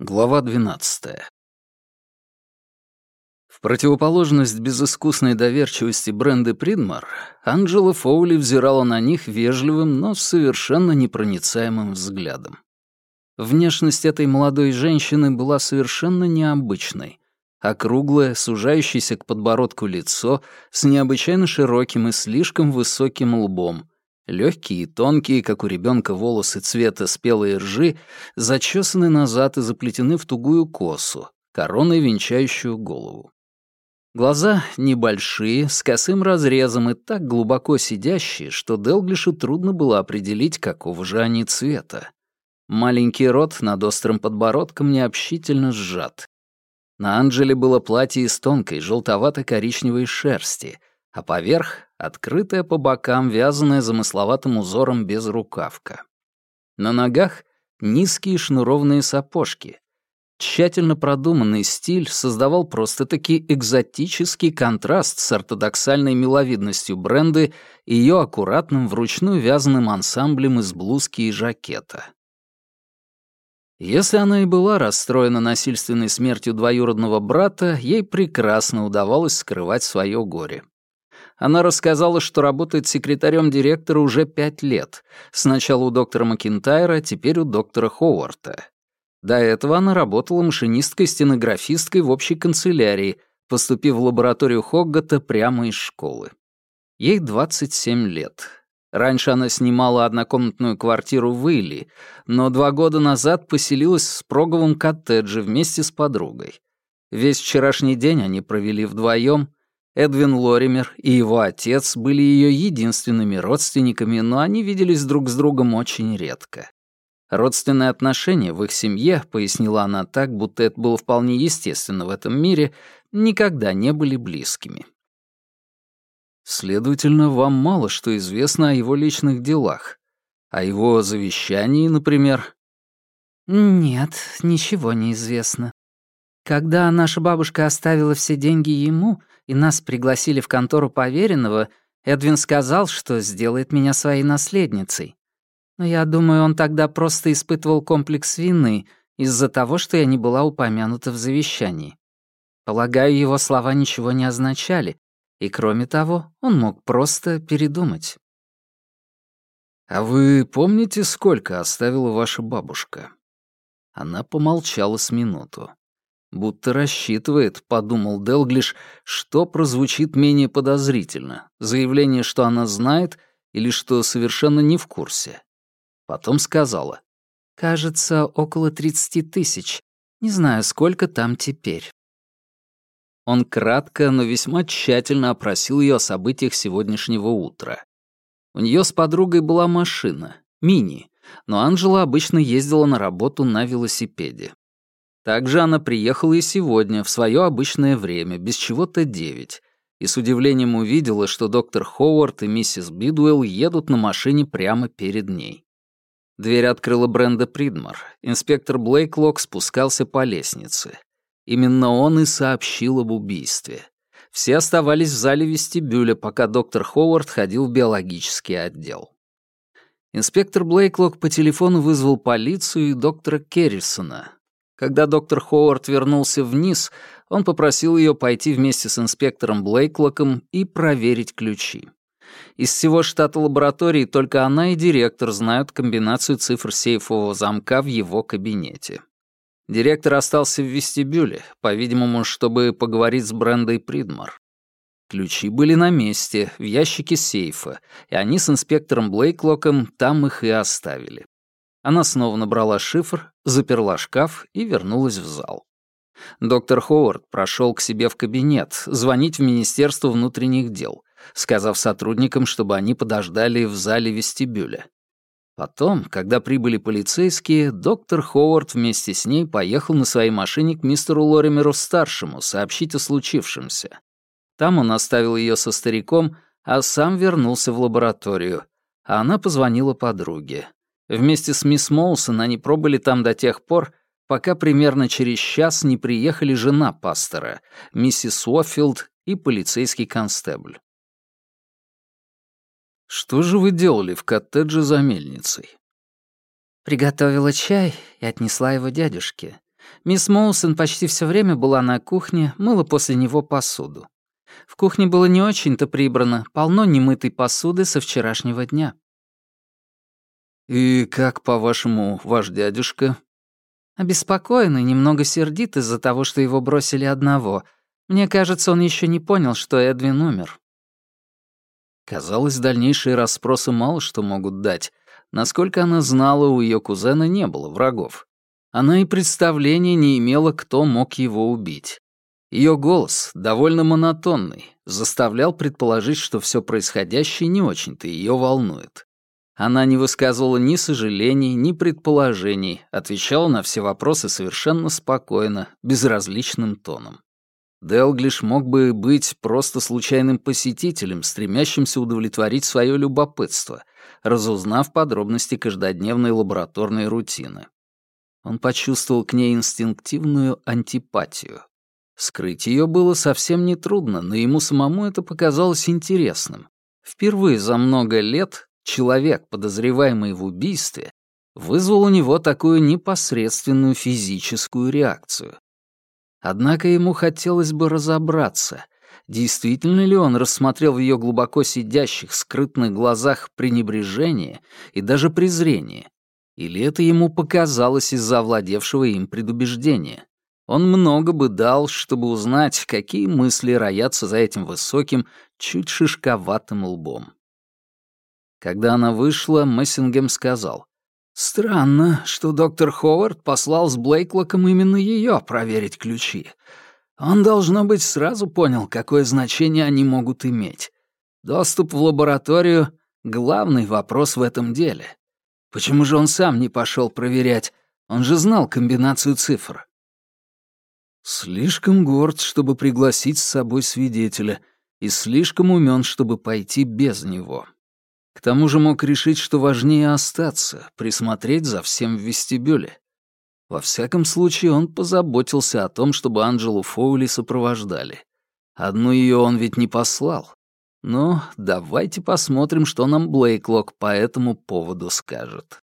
Глава 12. В противоположность безыскусной доверчивости Бренды Придмар, Анджела Фоули взирала на них вежливым, но совершенно непроницаемым взглядом. Внешность этой молодой женщины была совершенно необычной. Округлое, сужающееся к подбородку лицо с необычайно широким и слишком высоким лбом, Легкие и тонкие, как у ребенка, волосы цвета спелой ржи зачесаны назад и заплетены в тугую косу, короной венчающую голову. Глаза небольшие, с косым разрезом и так глубоко сидящие, что Делглишу трудно было определить, какого же они цвета. Маленький рот над острым подбородком необщительно сжат. На Анджеле было платье из тонкой желтовато-коричневой шерсти, а поверх — открытая по бокам, вязаная замысловатым узором безрукавка. На ногах — низкие шнурованные сапожки. Тщательно продуманный стиль создавал просто-таки экзотический контраст с ортодоксальной миловидностью бренды и ее аккуратным вручную вязаным ансамблем из блузки и жакета. Если она и была расстроена насильственной смертью двоюродного брата, ей прекрасно удавалось скрывать свое горе. Она рассказала, что работает секретарем директора уже пять лет. Сначала у доктора Макинтайра, теперь у доктора Ховарта. До этого она работала машинисткой-стенографисткой в общей канцелярии, поступив в лабораторию Хоггата прямо из школы. Ей 27 лет. Раньше она снимала однокомнатную квартиру в Илли, но два года назад поселилась в спроговом коттедже вместе с подругой. Весь вчерашний день они провели вдвоем, Эдвин Лоример и его отец были ее единственными родственниками, но они виделись друг с другом очень редко. Родственные отношения в их семье, пояснила она так, будто это было вполне естественно в этом мире, никогда не были близкими. Следовательно, вам мало что известно о его личных делах. О его завещании, например? Нет, ничего не известно. Когда наша бабушка оставила все деньги ему, и нас пригласили в контору поверенного, Эдвин сказал, что сделает меня своей наследницей. Но я думаю, он тогда просто испытывал комплекс вины из-за того, что я не была упомянута в завещании. Полагаю, его слова ничего не означали, и кроме того, он мог просто передумать. «А вы помните, сколько оставила ваша бабушка?» Она помолчала с минуту. Будто рассчитывает, подумал Делглиш, что прозвучит менее подозрительно. Заявление, что она знает, или что совершенно не в курсе. Потом сказала. «Кажется, около тридцати тысяч. Не знаю, сколько там теперь». Он кратко, но весьма тщательно опросил ее о событиях сегодняшнего утра. У нее с подругой была машина, мини, но Анжела обычно ездила на работу на велосипеде. Также она приехала и сегодня, в свое обычное время, без чего-то девять, и с удивлением увидела, что доктор Ховард и миссис Бидуэлл едут на машине прямо перед ней. Дверь открыла Бренда Придмар. Инспектор Блейклок спускался по лестнице. Именно он и сообщил об убийстве. Все оставались в зале вестибюля, пока доктор Ховард ходил в биологический отдел. Инспектор Блейклок по телефону вызвал полицию и доктора Керрисона, когда доктор Ховард вернулся вниз, он попросил ее пойти вместе с инспектором Блейклоком и проверить ключи. Из всего штата лаборатории только она и директор знают комбинацию цифр сейфового замка в его кабинете. Директор остался в вестибюле, по-видимому, чтобы поговорить с Брендой Придмар. Ключи были на месте, в ящике сейфа, и они с инспектором Блейклоком там их и оставили. Она снова набрала шифр, заперла шкаф и вернулась в зал. Доктор Ховард прошел к себе в кабинет, звонить в Министерство внутренних дел, сказав сотрудникам, чтобы они подождали в зале вестибюля. Потом, когда прибыли полицейские, доктор Ховард вместе с ней поехал на своей машине к мистеру Лоримеру-старшему сообщить о случившемся. Там он оставил ее со стариком, а сам вернулся в лабораторию, а она позвонила подруге. Вместе с мисс Моусон они пробыли там до тех пор, пока примерно через час не приехали жена пастора, миссис Уоффилд и полицейский констебль. «Что же вы делали в коттедже за мельницей?» Приготовила чай и отнесла его дядюшке. Мисс Моусон почти все время была на кухне, мыла после него посуду. В кухне было не очень-то прибрано, полно немытой посуды со вчерашнего дня. «И как, по-вашему, ваш дядюшка?» Обеспокоен и немного сердит из-за того, что его бросили одного. Мне кажется, он еще не понял, что Эдвин умер. Казалось, дальнейшие расспросы мало что могут дать. Насколько она знала, у ее кузена не было врагов. Она и представления не имела, кто мог его убить. Ее голос, довольно монотонный, заставлял предположить, что все происходящее не очень-то ее волнует. Она не высказывала ни сожалений, ни предположений, отвечала на все вопросы совершенно спокойно, безразличным тоном. Делглиш мог бы быть просто случайным посетителем, стремящимся удовлетворить свое любопытство, разузнав подробности каждодневной лабораторной рутины. Он почувствовал к ней инстинктивную антипатию. Скрыть ее было совсем нетрудно, но ему самому это показалось интересным. Впервые за много лет человек, подозреваемый в убийстве, вызвал у него такую непосредственную физическую реакцию. Однако ему хотелось бы разобраться, действительно ли он рассмотрел в ее глубоко сидящих, скрытных глазах пренебрежение и даже презрение, или это ему показалось из-за овладевшего им предубеждения. Он много бы дал, чтобы узнать, какие мысли роятся за этим высоким, чуть шишковатым лбом. Когда она вышла, Мессингем сказал. «Странно, что доктор Ховард послал с Блейклоком именно ее проверить ключи. Он, должно быть, сразу понял, какое значение они могут иметь. Доступ в лабораторию — главный вопрос в этом деле. Почему же он сам не пошел проверять? Он же знал комбинацию цифр». Слишком горд, чтобы пригласить с собой свидетеля, и слишком умен, чтобы пойти без него. К тому же мог решить, что важнее остаться, присмотреть за всем в вестибюле. Во всяком случае, он позаботился о том, чтобы Анджелу Фоули сопровождали. Одну ее он ведь не послал. Но давайте посмотрим, что нам Блейклок по этому поводу скажет.